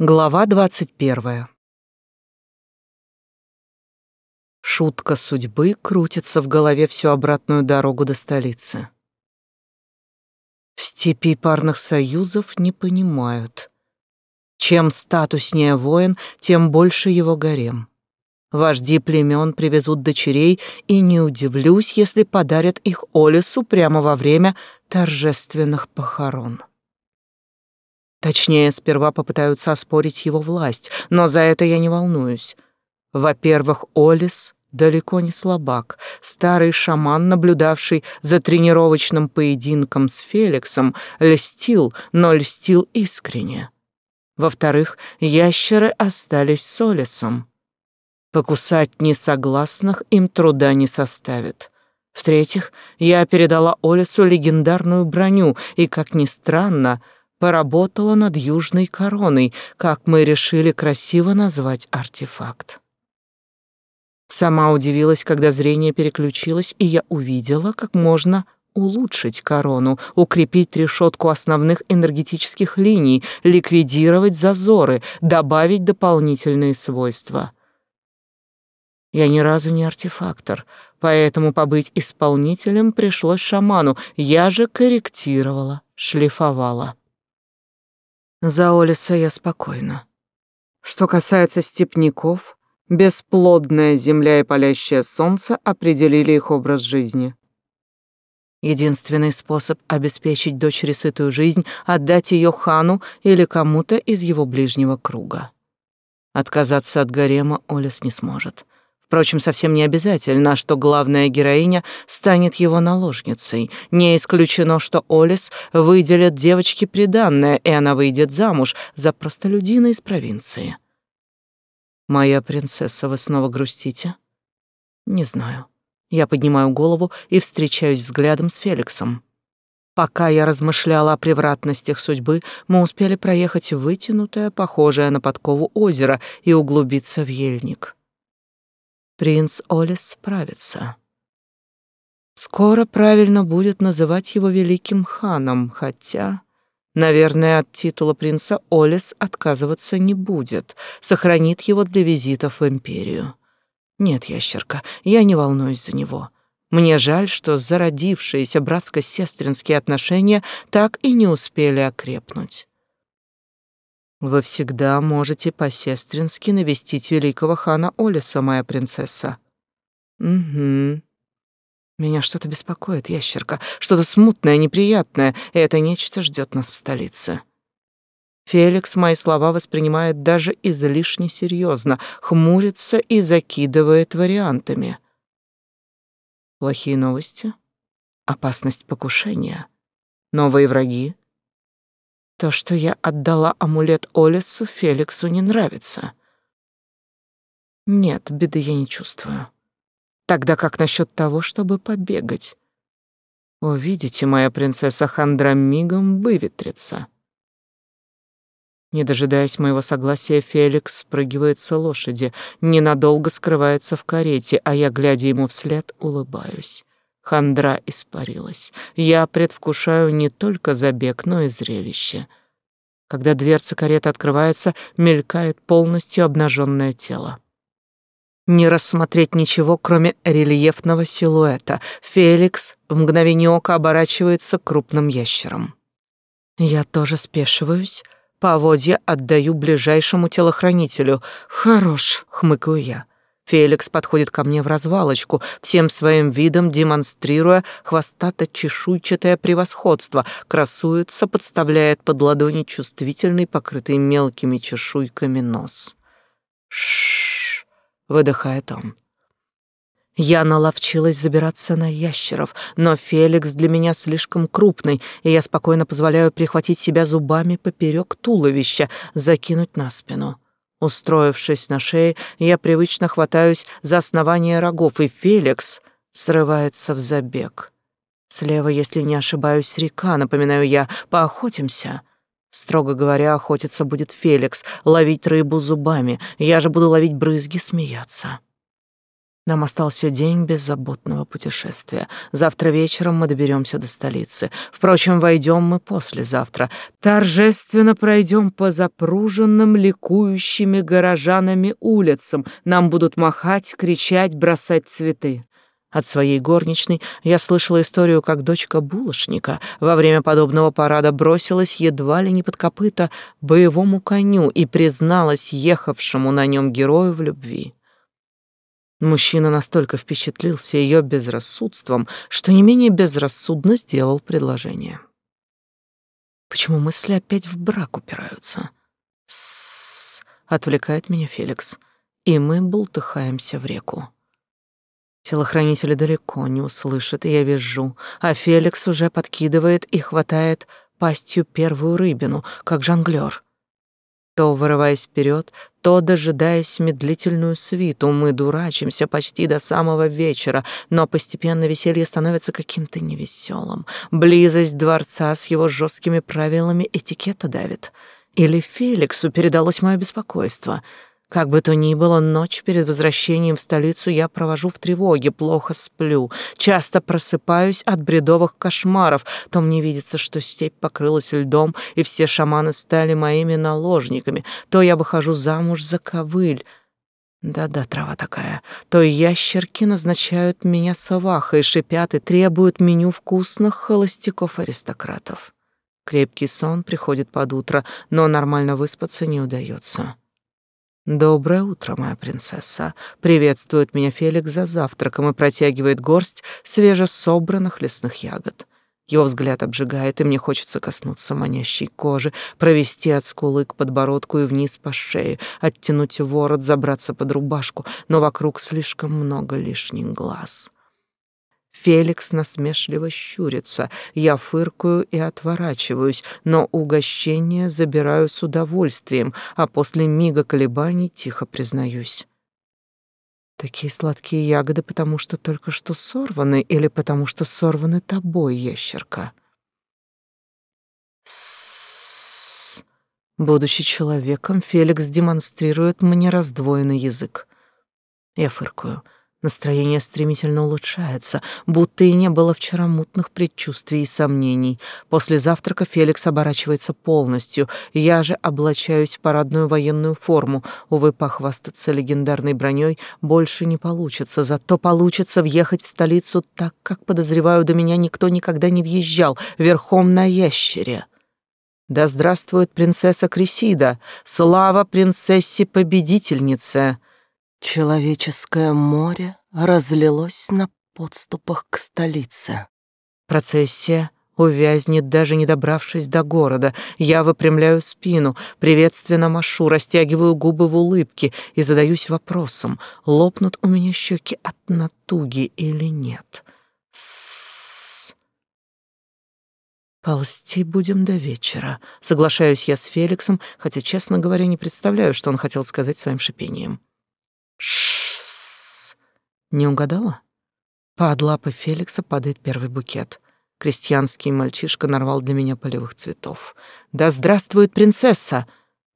Глава двадцать первая. Шутка судьбы крутится в голове всю обратную дорогу до столицы. В степи парных союзов не понимают. Чем статуснее воин, тем больше его гарем. Вожди племен привезут дочерей, и не удивлюсь, если подарят их Олесу прямо во время торжественных похорон. Точнее, сперва попытаются оспорить его власть, но за это я не волнуюсь. Во-первых, Олис далеко не слабак. Старый шаман, наблюдавший за тренировочным поединком с Феликсом, льстил, но льстил искренне. Во-вторых, ящеры остались с Олисом. Покусать несогласных им труда не составит. В-третьих, я передала Олису легендарную броню, и, как ни странно, поработала над южной короной, как мы решили красиво назвать артефакт. Сама удивилась, когда зрение переключилось, и я увидела, как можно улучшить корону, укрепить решетку основных энергетических линий, ликвидировать зазоры, добавить дополнительные свойства. Я ни разу не артефактор, поэтому побыть исполнителем пришлось шаману, я же корректировала, шлифовала. За Олиса я спокойна. Что касается степняков, бесплодная земля и палящее солнце определили их образ жизни. Единственный способ обеспечить дочери сытую жизнь — отдать ее хану или кому-то из его ближнего круга. Отказаться от гарема Олес не сможет. Впрочем, совсем не обязательно, что главная героиня станет его наложницей. Не исключено, что Олис выделит девочке приданное, и она выйдет замуж за простолюдина из провинции. «Моя принцесса, вы снова грустите?» «Не знаю». Я поднимаю голову и встречаюсь взглядом с Феликсом. Пока я размышляла о превратностях судьбы, мы успели проехать вытянутое, похожее на подкову озеро и углубиться в ельник. Принц Олес справится. Скоро правильно будет называть его великим ханом, хотя, наверное, от титула принца Олес отказываться не будет, сохранит его для визитов в империю. Нет, ящерка, я не волнуюсь за него. Мне жаль, что зародившиеся братско-сестринские отношения так и не успели окрепнуть. Вы всегда можете по-сестрински навестить великого хана Олиса, моя принцесса. Угу. Меня что-то беспокоит, ящерка, что-то смутное, неприятное, и это нечто ждет нас в столице. Феликс мои слова воспринимает даже излишне серьезно, хмурится и закидывает вариантами. Плохие новости? Опасность покушения? Новые враги? То, что я отдала амулет Олесу, Феликсу не нравится. Нет, беды я не чувствую. Тогда как насчет того, чтобы побегать? Увидите, моя принцесса Хандра мигом выветрится. Не дожидаясь моего согласия, Феликс спрыгивает с лошади, ненадолго скрывается в карете, а я, глядя ему вслед, улыбаюсь. Хандра испарилась. Я предвкушаю не только забег, но и зрелище. Когда дверца кареты открывается, мелькает полностью обнаженное тело. Не рассмотреть ничего, кроме рельефного силуэта. Феликс в мгновение ока оборачивается крупным ящером. Я тоже спешиваюсь, поводья отдаю ближайшему телохранителю. «Хорош», — хмыкаю я. Феликс подходит ко мне в развалочку, всем своим видом демонстрируя хвостато-чешуйчатое превосходство, красуется, подставляет под ладони чувствительный, покрытый мелкими чешуйками нос. Шш, выдыхает он. Я наловчилась забираться на ящеров, но Феликс для меня слишком крупный, и я спокойно позволяю прихватить себя зубами поперек туловища, закинуть на спину. Устроившись на шее, я привычно хватаюсь за основание рогов, и Феликс срывается в забег. Слева, если не ошибаюсь, река, напоминаю я, поохотимся. Строго говоря, охотиться будет Феликс, ловить рыбу зубами, я же буду ловить брызги, смеяться. Нам остался день беззаботного путешествия. Завтра вечером мы доберемся до столицы. Впрочем, войдем мы послезавтра. Торжественно пройдем по запруженным, ликующими горожанами улицам. Нам будут махать, кричать, бросать цветы. От своей горничной я слышала историю, как дочка булочника во время подобного парада бросилась едва ли не под копыта боевому коню и призналась ехавшему на нем герою в любви. Мужчина настолько впечатлился ее безрассудством, что не менее безрассудно сделал предложение. Почему мысли опять в брак упираются? С отвлекает меня Феликс, и мы бултыхаемся в реку. Телохранители далеко не услышат, и я вижу, а Феликс уже подкидывает и хватает пастью первую рыбину, как жонглёр. То вырываясь вперед, то дожидаясь медлительную свиту, мы дурачимся почти до самого вечера, но постепенно веселье становится каким-то невеселым. Близость дворца с его жесткими правилами этикета давит. Или Феликсу передалось мое беспокойство — как бы то ни было, ночь перед возвращением в столицу я провожу в тревоге, плохо сплю, часто просыпаюсь от бредовых кошмаров, то мне видится, что степь покрылась льдом, и все шаманы стали моими наложниками, то я выхожу замуж за ковыль, да-да, трава такая. То ящерки назначают меня совахой, шипят и требуют меню вкусных холостяков-аристократов. Крепкий сон приходит под утро, но нормально выспаться не удается. «Доброе утро, моя принцесса!» Приветствует меня Феликс за завтраком и протягивает горсть свежесобранных лесных ягод. Его взгляд обжигает, и мне хочется коснуться манящей кожи, провести от скулы к подбородку и вниз по шее, оттянуть ворот, забраться под рубашку, но вокруг слишком много лишних глаз. Феликс насмешливо щурится. Я фыркаю и отворачиваюсь, но угощение забираю с удовольствием, а после мига колебаний тихо признаюсь. Такие сладкие ягоды, потому что только что сорваны или потому что сорваны тобой, ящерка? С Будучи человеком, Феликс демонстрирует мне раздвоенный язык. Я фыркаю. Настроение стремительно улучшается, будто и не было вчера мутных предчувствий и сомнений. После завтрака Феликс оборачивается полностью. Я же облачаюсь в парадную военную форму. Увы, похвастаться легендарной броней больше не получится. Зато получится въехать в столицу так, как, подозреваю, до меня никто никогда не въезжал, верхом на ящере. Да здравствует принцесса Крисида! Слава принцессе-победительнице! Человеческое море разлилось на подступах к столице. Процессия увязнет, даже не добравшись до города. Я выпрямляю спину, приветственно машу, растягиваю губы в улыбке и задаюсь вопросом, лопнут у меня щеки от натуги или нет. С Ползти будем до вечера. Соглашаюсь я с Феликсом, хотя, честно говоря, не представляю, что он хотел сказать своим шипением. Шссс. Не угадала? Под лапы Феликса падает первый букет. Крестьянский мальчишка нарвал для меня полевых цветов. «Да здравствует принцесса!»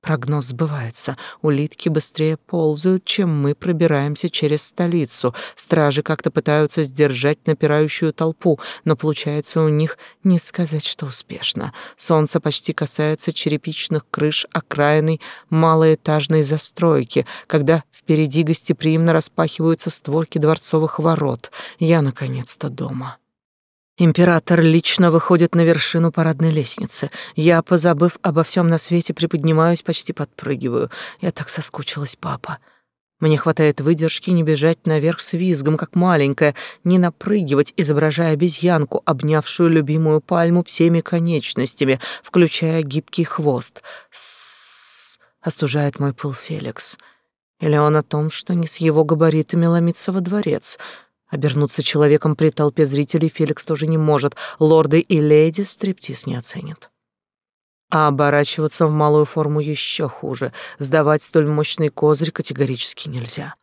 Прогноз сбывается. Улитки быстрее ползают, чем мы пробираемся через столицу. Стражи как-то пытаются сдержать напирающую толпу, но получается у них не сказать, что успешно. Солнце почти касается черепичных крыш окраинной малоэтажной застройки, когда впереди гостеприимно распахиваются створки дворцовых ворот. Я наконец-то дома. Император лично выходит на вершину парадной лестницы. Я, позабыв обо всем на свете, приподнимаюсь, почти подпрыгиваю. Я так соскучилась, папа. Мне хватает выдержки не бежать наверх с визгом, как маленькая, не напрыгивать, изображая обезьянку, обнявшую любимую пальму всеми конечностями, включая гибкий хвост. С остужает мой пыл Феликс. Или он о том, что не с его габаритами ломиться во дворец — Обернуться человеком при толпе зрителей Феликс тоже не может. Лорды и леди стриптиз не оценят. А оборачиваться в малую форму еще хуже. Сдавать столь мощный козырь категорически нельзя.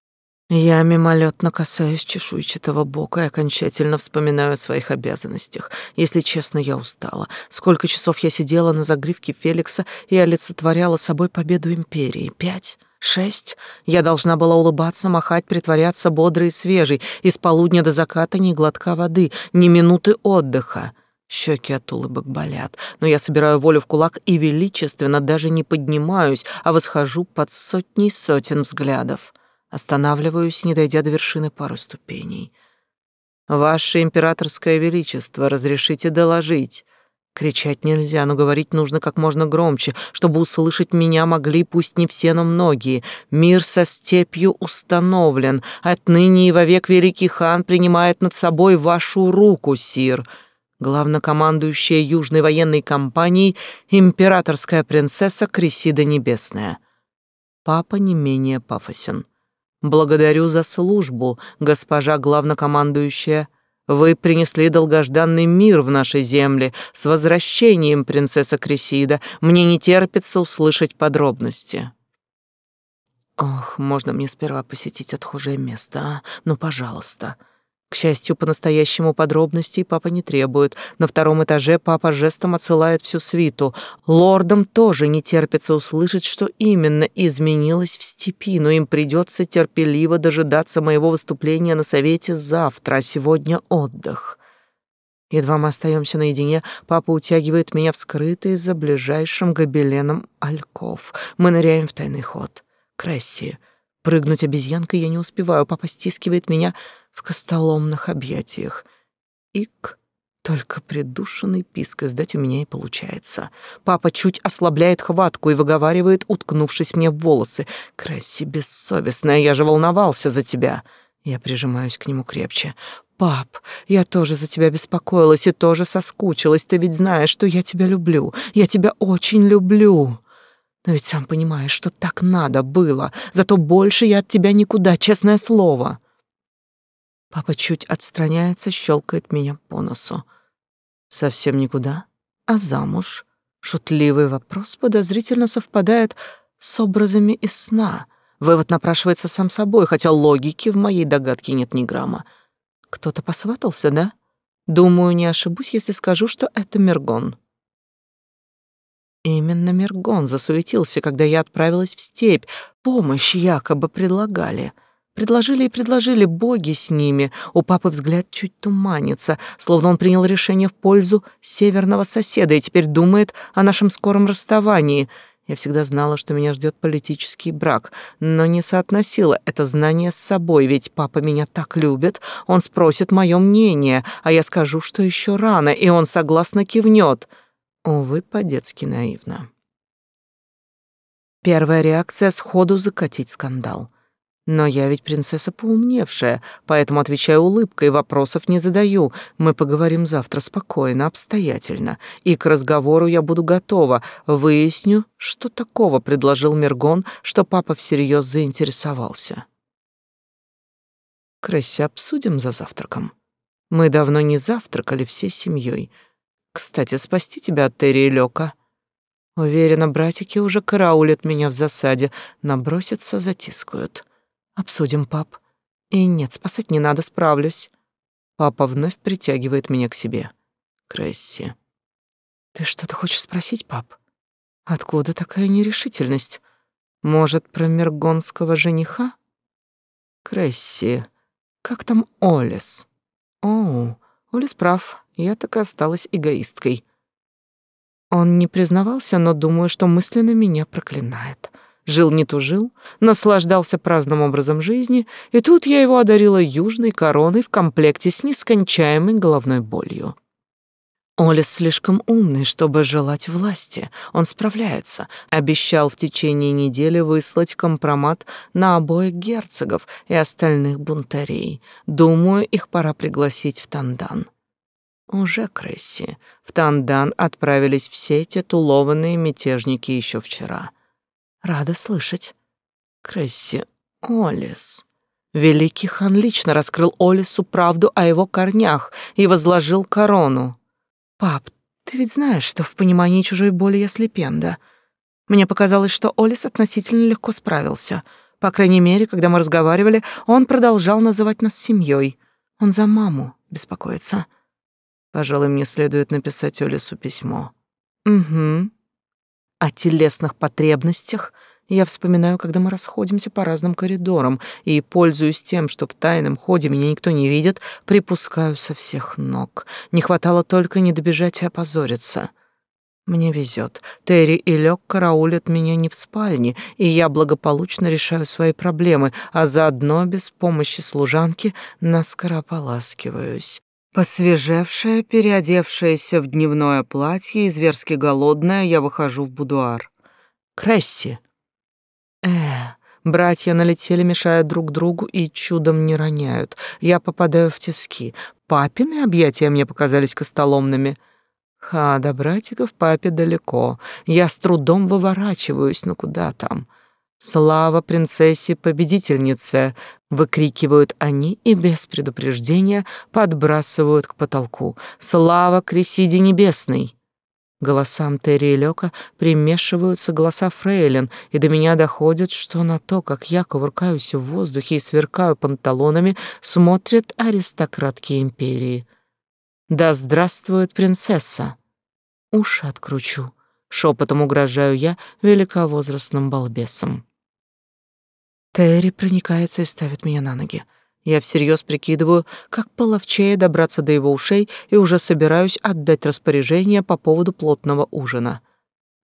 Я мимолетно касаюсь чешуйчатого бока и окончательно вспоминаю о своих обязанностях. Если честно, я устала. Сколько часов я сидела на загривке Феликса и олицетворяла собой победу империи? Пять? Шесть. Я должна была улыбаться, махать, притворяться бодрой и свежей, из полудня до заката ни глотка воды, ни минуты отдыха. Щеки от улыбок болят, но я собираю волю в кулак и величественно даже не поднимаюсь, а восхожу под сотни сотен взглядов. Останавливаюсь, не дойдя до вершины пару ступеней. «Ваше императорское величество, разрешите доложить?» Кричать нельзя, но говорить нужно как можно громче, чтобы услышать меня могли пусть не все, но многие. Мир со степью установлен. Отныне и вовек великий хан принимает над собой вашу руку, сир. Главнокомандующая Южной военной компанией императорская принцесса Крисида Небесная. Папа не менее пафосен. Благодарю за службу, госпожа главнокомандующая вы принесли долгожданный мир в нашей земле. С возвращением, принцесса Крисида. Мне не терпится услышать подробности. Ох, можно мне сперва посетить отхожее место, а? Ну, пожалуйста. К счастью, по-настоящему подробностей папа не требует. На втором этаже папа жестом отсылает всю свиту. Лордам тоже не терпится услышать, что именно изменилось в степи, но им придется терпеливо дожидаться моего выступления на совете завтра, а сегодня отдых. Едва мы остаемся наедине, папа утягивает меня в скрытый за ближайшим гобеленом альков. Мы ныряем в тайный ход. Кресси. Прыгнуть обезьянкой я не успеваю, папа стискивает меня в костоломных объятиях. Ик, только придушенный писк издать у меня и получается. Папа чуть ослабляет хватку и выговаривает, уткнувшись мне в волосы. «Красси, бессовестная, я же волновался за тебя!» Я прижимаюсь к нему крепче. «Пап, я тоже за тебя беспокоилась и тоже соскучилась. Ты ведь знаешь, что я тебя люблю. Я тебя очень люблю!» Но ведь сам понимаешь, что так надо было. Зато больше я от тебя никуда, честное слово. Папа чуть отстраняется, щелкает меня по носу. Совсем никуда, а замуж. Шутливый вопрос подозрительно совпадает с образами из сна. Вывод напрашивается сам собой, хотя логики в моей догадке нет ни грамма. Кто-то посватался, да? Думаю, не ошибусь, если скажу, что это Мергон. Именно Мергон засуетился, когда я отправилась в степь. Помощь якобы предлагали — Предложили и предложили боги с ними. У папы взгляд чуть туманится, словно он принял решение в пользу северного соседа и теперь думает о нашем скором расставании. Я всегда знала, что меня ждет политический брак, но не соотносила это знание с собой, ведь папа меня так любит, он спросит мое мнение, а я скажу, что еще рано, и он согласно кивнет. Увы, по-детски наивно. Первая реакция — сходу закатить скандал. Но я ведь принцесса поумневшая, поэтому отвечаю улыбкой, вопросов не задаю. Мы поговорим завтра спокойно, обстоятельно, и к разговору я буду готова. Выясню, что такого предложил Мергон, что папа всерьез заинтересовался. Красси, обсудим за завтраком. Мы давно не завтракали всей семьей. Кстати, спасти тебя от Терри и Лёка. Уверена, братики уже караулят меня в засаде, набросятся, затискают. Обсудим, пап. И нет, спасать не надо, справлюсь. Папа вновь притягивает меня к себе. Кресси. Ты что-то хочешь спросить, пап? Откуда такая нерешительность? Может, про мергонского жениха? Кресси. Как там Олес? О, Олес прав. Я так и осталась эгоисткой. Он не признавался, но думаю, что мысленно меня проклинает. Жил не тужил, наслаждался праздным образом жизни, и тут я его одарила южной короной в комплекте с нескончаемой головной болью. Олес слишком умный, чтобы желать власти. Он справляется. Обещал в течение недели выслать компромат на обоих герцогов и остальных бунтарей. Думаю, их пора пригласить в Тандан. Уже, Кресси, в Тандан отправились все титулованные мятежники еще вчера. Рада слышать. Кресси, Олис. Великий хан лично раскрыл Олису правду о его корнях и возложил корону. Пап, ты ведь знаешь, что в понимании чужой боли я слепенда. Мне показалось, что Олис относительно легко справился. По крайней мере, когда мы разговаривали, он продолжал называть нас семьей. Он за маму беспокоится. Пожалуй, мне следует написать Олису письмо. Угу о телесных потребностях Я вспоминаю, когда мы расходимся по разным коридорам, и, пользуясь тем, что в тайном ходе меня никто не видит, припускаю со всех ног. Не хватало только не добежать и опозориться. Мне везет. Терри и Лёк караулят меня не в спальне, и я благополучно решаю свои проблемы, а заодно без помощи служанки наскоро ополаскиваюсь. Посвежевшая, переодевшаяся в дневное платье и зверски голодная, я выхожу в будуар. Кресси. Э, братья налетели, мешая друг другу и чудом не роняют. Я попадаю в тиски. Папины объятия мне показались костоломными — Ха, до братиков папе далеко. Я с трудом выворачиваюсь, но куда там? Слава принцессе-победительнице! Выкрикивают они и без предупреждения подбрасывают к потолку. Слава Кресиде Небесной! Голосам Терри и Лёка примешиваются голоса фрейлин, и до меня доходит, что на то, как я кувыркаюсь в воздухе и сверкаю панталонами, смотрят аристократки империи. Да здравствует принцесса! Уши откручу. Шепотом угрожаю я великовозрастным балбесом. Терри проникается и ставит меня на ноги. Я всерьез прикидываю, как половчее добраться до его ушей и уже собираюсь отдать распоряжение по поводу плотного ужина.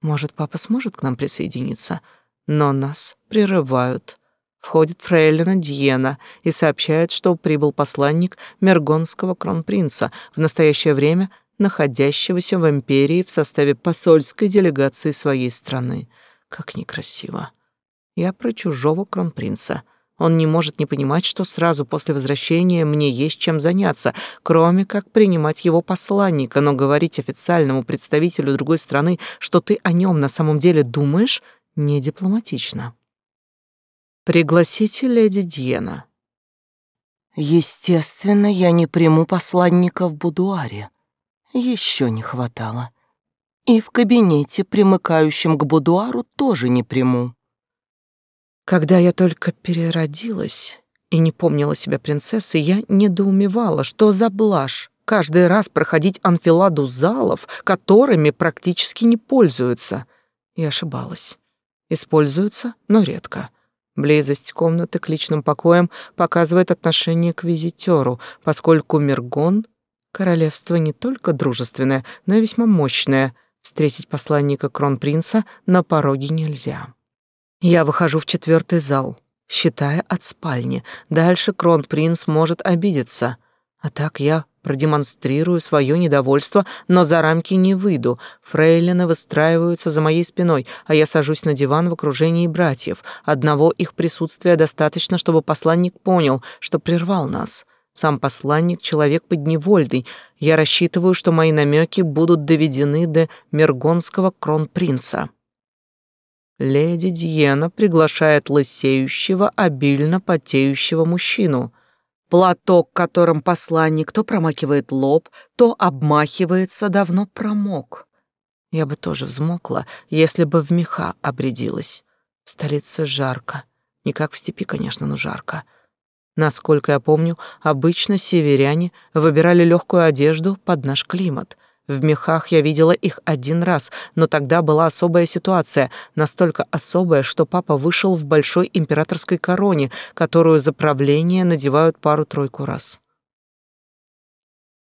Может, папа сможет к нам присоединиться, но нас прерывают. Входит фрейлина Диена и сообщает, что прибыл посланник Мергонского кронпринца, в настоящее время находящегося в империи в составе посольской делегации своей страны. Как некрасиво. Я про чужого кронпринца. Он не может не понимать, что сразу после возвращения мне есть чем заняться, кроме как принимать его посланника, но говорить официальному представителю другой страны, что ты о нем на самом деле думаешь, не дипломатично. Пригласите леди Диена. Естественно, я не приму посланника в будуаре. Еще не хватало. И в кабинете, примыкающем к будуару, тоже не приму. Когда я только переродилась и не помнила себя принцессой, я недоумевала, что за блажь каждый раз проходить анфиладу залов, которыми практически не пользуются. И ошибалась. Используются, но редко. Близость комнаты к личным покоям показывает отношение к визитеру, поскольку Мергон — королевство не только дружественное, но и весьма мощное. Встретить посланника кронпринца на пороге нельзя. Я выхожу в четвертый зал, считая от спальни. Дальше кронпринц может обидеться. А так я продемонстрирую свое недовольство, но за рамки не выйду. Фрейлины выстраиваются за моей спиной, а я сажусь на диван в окружении братьев. Одного их присутствия достаточно, чтобы посланник понял, что прервал нас. Сам посланник — человек подневольный. Я рассчитываю, что мои намеки будут доведены до мергонского кронпринца. Леди Диена приглашает лысеющего, обильно потеющего мужчину — Платок, которым посланник то промакивает лоб, то обмахивается, давно промок. Я бы тоже взмокла, если бы в меха обрядилась. В столице жарко. Не как в степи, конечно, но жарко. Насколько я помню, обычно северяне выбирали легкую одежду под наш климат. В мехах я видела их один раз, но тогда была особая ситуация, настолько особая, что папа вышел в большой императорской короне, которую за правление надевают пару-тройку раз.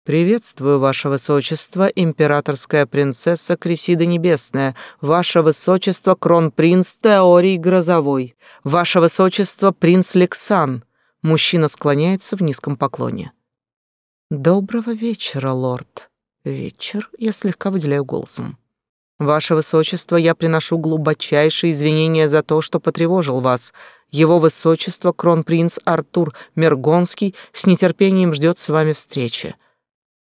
«Приветствую, Ваше Высочество, императорская принцесса Кресида Небесная, Ваше Высочество, кронпринц Теорий Грозовой, Ваше Высочество, принц Лексан». Мужчина склоняется в низком поклоне. «Доброго вечера, лорд». Вечер я слегка выделяю голосом. Ваше Высочество, я приношу глубочайшие извинения за то, что потревожил вас. Его Высочество, кронпринц Артур Мергонский, с нетерпением ждет с вами встречи.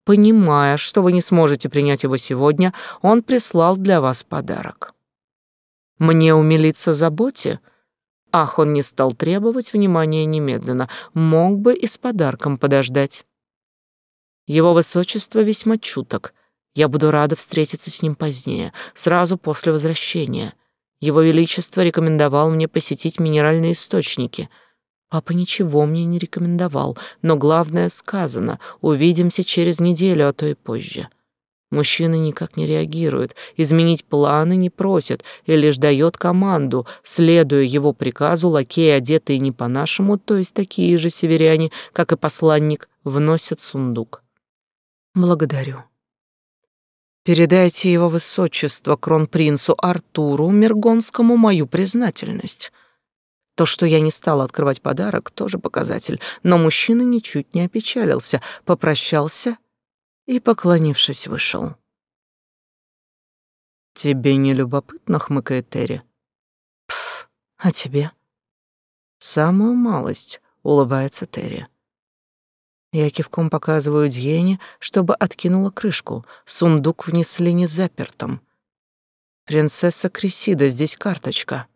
Понимая, что вы не сможете принять его сегодня, он прислал для вас подарок. Мне умилиться заботе? Ах, он не стал требовать внимания немедленно, мог бы и с подарком подождать. Его высочество весьма чуток. Я буду рада встретиться с ним позднее, сразу после возвращения. Его величество рекомендовал мне посетить минеральные источники. Папа ничего мне не рекомендовал, но главное сказано: увидимся через неделю, а то и позже. Мужчина никак не реагирует, изменить планы не просит и лишь дает команду, следуя его приказу, лакеи, одетые не по-нашему, то есть такие же северяне, как и посланник, вносят сундук. Благодарю. Передайте его высочество кронпринцу Артуру Мергонскому мою признательность. То, что я не стала открывать подарок, тоже показатель, но мужчина ничуть не опечалился, попрощался и, поклонившись, вышел. «Тебе не любопытно?» — хмыкает Терри. «Пф, а тебе?» «Самую малость», — улыбается Терри. Я кивком показываю Дьене, чтобы откинула крышку. Сундук внесли не запертым. «Принцесса Крисида, здесь карточка».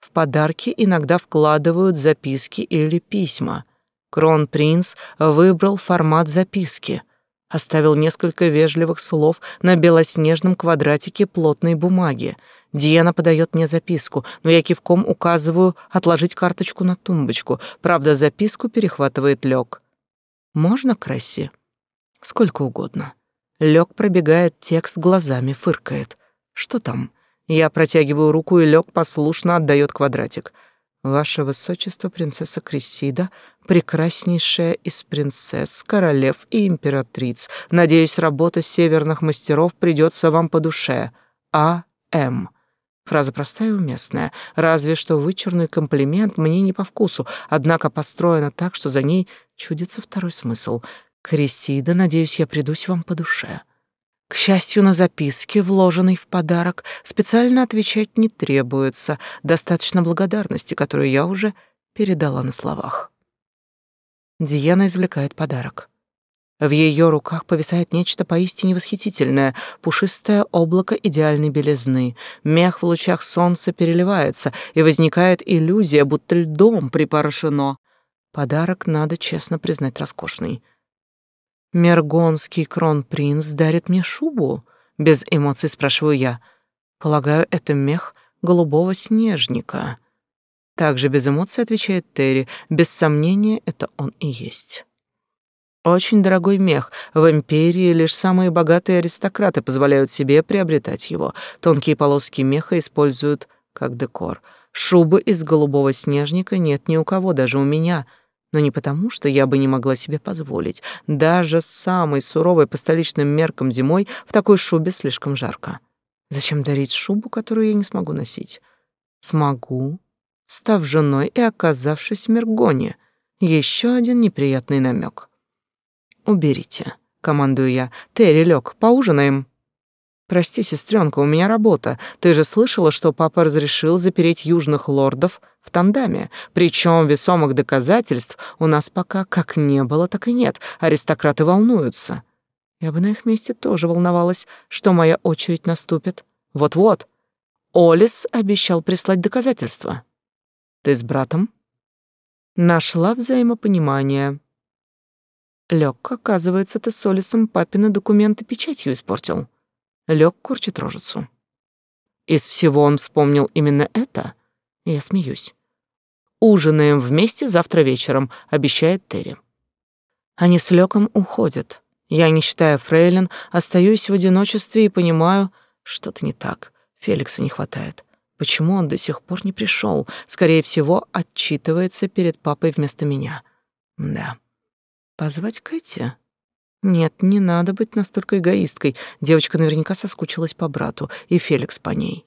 В подарки иногда вкладывают записки или письма — Кронпринц выбрал формат записки, оставил несколько вежливых слов на белоснежном квадратике плотной бумаги. Диана подает мне записку, но я кивком указываю отложить карточку на тумбочку. Правда, записку перехватывает Лёг. «Можно, Кресси?» «Сколько угодно». Лёг пробегает текст глазами, фыркает. «Что там?» Я протягиваю руку, и Лёг послушно отдает квадратик. Ваше высочество, принцесса Крессида, прекраснейшая из принцесс, королев и императриц. Надеюсь, работа северных мастеров придется вам по душе. А. М. Фраза простая и уместная, разве что вычурный комплимент мне не по вкусу, однако построена так, что за ней чудится второй смысл. Кресида, надеюсь, я придусь вам по душе. К счастью, на записке, вложенной в подарок, специально отвечать не требуется, достаточно благодарности, которую я уже передала на словах. Диана извлекает подарок. В ее руках повисает нечто поистине восхитительное, пушистое облако идеальной белизны. Мех в лучах солнца переливается, и возникает иллюзия, будто льдом припорошено. Подарок, надо честно признать, роскошный. Мергонский кронпринц дарит мне шубу? Без эмоций спрашиваю я. Полагаю, это мех голубого снежника. Также без эмоций отвечает Терри. Без сомнения, это он и есть. Очень дорогой мех. В империи лишь самые богатые аристократы позволяют себе приобретать его. Тонкие полоски меха используют как декор. Шубы из голубого снежника нет ни у кого, даже у меня — но не потому, что я бы не могла себе позволить. Даже самой суровой по столичным меркам зимой в такой шубе слишком жарко. Зачем дарить шубу, которую я не смогу носить? Смогу, став женой и оказавшись в Мергоне. Еще один неприятный намек. «Уберите», — командую я. «Терри, лег, поужинаем». «Прости, сестренка, у меня работа. Ты же слышала, что папа разрешил запереть южных лордов в тандаме. Причем весомых доказательств у нас пока как не было, так и нет. Аристократы волнуются. Я бы на их месте тоже волновалась, что моя очередь наступит. Вот-вот. Олис обещал прислать доказательства. Ты с братом?» Нашла взаимопонимание. Лёг, оказывается, ты с Олисом папины документы печатью испортил. Лёг корчит рожицу. Из всего он вспомнил именно это? Я смеюсь. «Ужинаем вместе завтра вечером», — обещает Терри. Они с Лёком уходят. Я, не считая фрейлин, остаюсь в одиночестве и понимаю, что-то не так. Феликса не хватает. Почему он до сих пор не пришел? Скорее всего, отчитывается перед папой вместо меня. Да. Позвать Кэти? Нет, не надо быть настолько эгоисткой. Девочка наверняка соскучилась по брату, и Феликс по ней.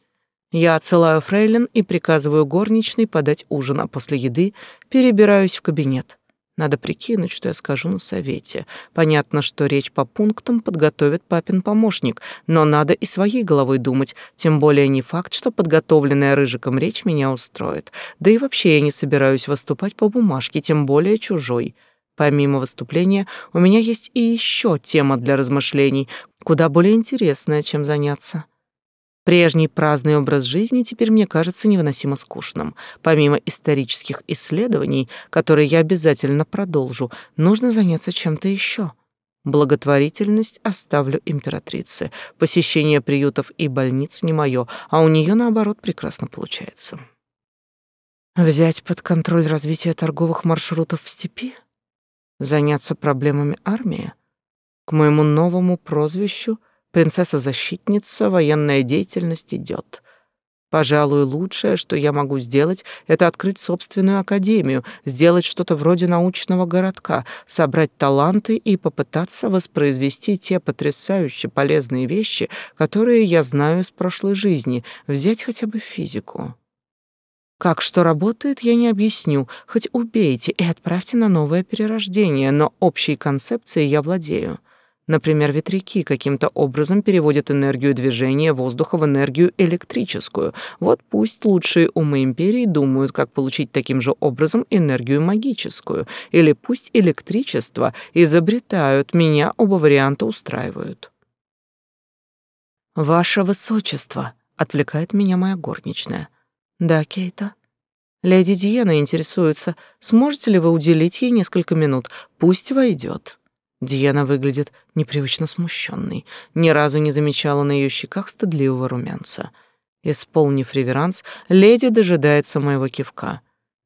Я отсылаю фрейлин и приказываю горничной подать ужин, а после еды перебираюсь в кабинет. Надо прикинуть, что я скажу на совете. Понятно, что речь по пунктам подготовит папин помощник, но надо и своей головой думать, тем более не факт, что подготовленная Рыжиком речь меня устроит. Да и вообще я не собираюсь выступать по бумажке, тем более чужой. Помимо выступления, у меня есть и еще тема для размышлений, куда более интересная, чем заняться. Прежний праздный образ жизни теперь мне кажется невыносимо скучным. Помимо исторических исследований, которые я обязательно продолжу, нужно заняться чем-то еще. Благотворительность оставлю императрице. Посещение приютов и больниц не мое, а у нее, наоборот, прекрасно получается. Взять под контроль развитие торговых маршрутов в степи? Заняться проблемами армии? К моему новому прозвищу принцесса-защитница военная деятельность идет. Пожалуй, лучшее, что я могу сделать, это открыть собственную академию, сделать что-то вроде научного городка, собрать таланты и попытаться воспроизвести те потрясающе полезные вещи, которые я знаю из прошлой жизни, взять хотя бы физику. Как что работает, я не объясню, хоть убейте и отправьте на новое перерождение, но общей концепцией я владею. Например, ветряки каким-то образом переводят энергию движения воздуха в энергию электрическую. Вот пусть лучшие умы империи думают, как получить таким же образом энергию магическую. Или пусть электричество изобретают, меня оба варианта устраивают. «Ваше Высочество», — отвлекает меня моя горничная. «Да, Кейта?» «Леди Диена интересуется, сможете ли вы уделить ей несколько минут? Пусть войдет». Диана выглядит непривычно смущенной, ни разу не замечала на ее щеках стыдливого румянца. Исполнив реверанс, леди дожидается моего кивка.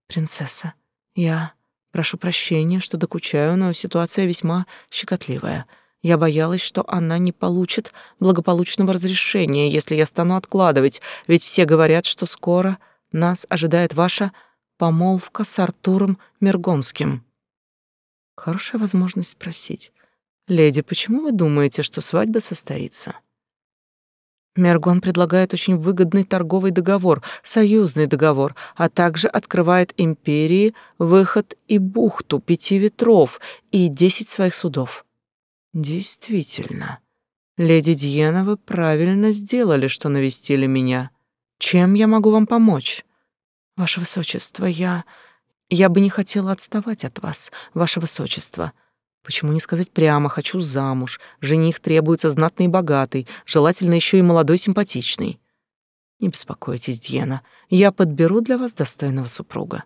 «Принцесса, я прошу прощения, что докучаю, но ситуация весьма щекотливая. Я боялась, что она не получит благополучного разрешения, если я стану откладывать, ведь все говорят, что скоро нас ожидает ваша помолвка с Артуром Мергонским». Хорошая возможность спросить. «Леди, почему вы думаете, что свадьба состоится?» Мергон предлагает очень выгодный торговый договор, союзный договор, а также открывает империи выход и бухту пяти ветров и десять своих судов. Действительно, леди Дьена, вы правильно сделали, что навестили меня. Чем я могу вам помочь? Ваше высочество, я... Я бы не хотела отставать от вас, ваше высочество. Почему не сказать прямо «хочу замуж», жених требуется знатный и богатый, желательно еще и молодой симпатичный. Не беспокойтесь, Дьена, я подберу для вас достойного супруга.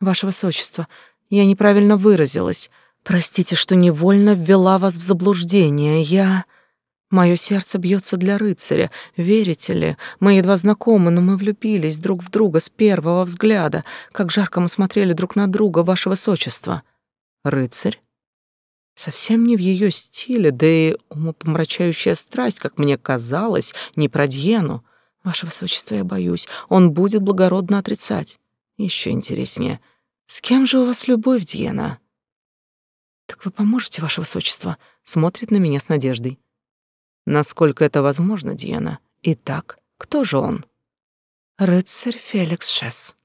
Ваше высочество, я неправильно выразилась. Простите, что невольно ввела вас в заблуждение. Я... Мое сердце бьется для рыцаря. Верите ли, мы едва знакомы, но мы влюбились друг в друга с первого взгляда. Как жарко мы смотрели друг на друга, ваше высочество. Рыцарь? Совсем не в ее стиле, да и умопомрачающая страсть, как мне казалось, не про Дьену. Ваше высочество, я боюсь, он будет благородно отрицать. Еще интереснее. С кем же у вас любовь, Дьена? Так вы поможете, ваше высочество? Смотрит на меня с надеждой. Насколько это возможно, Диана? Итак, кто же он? Рыцарь Феликс Шесс.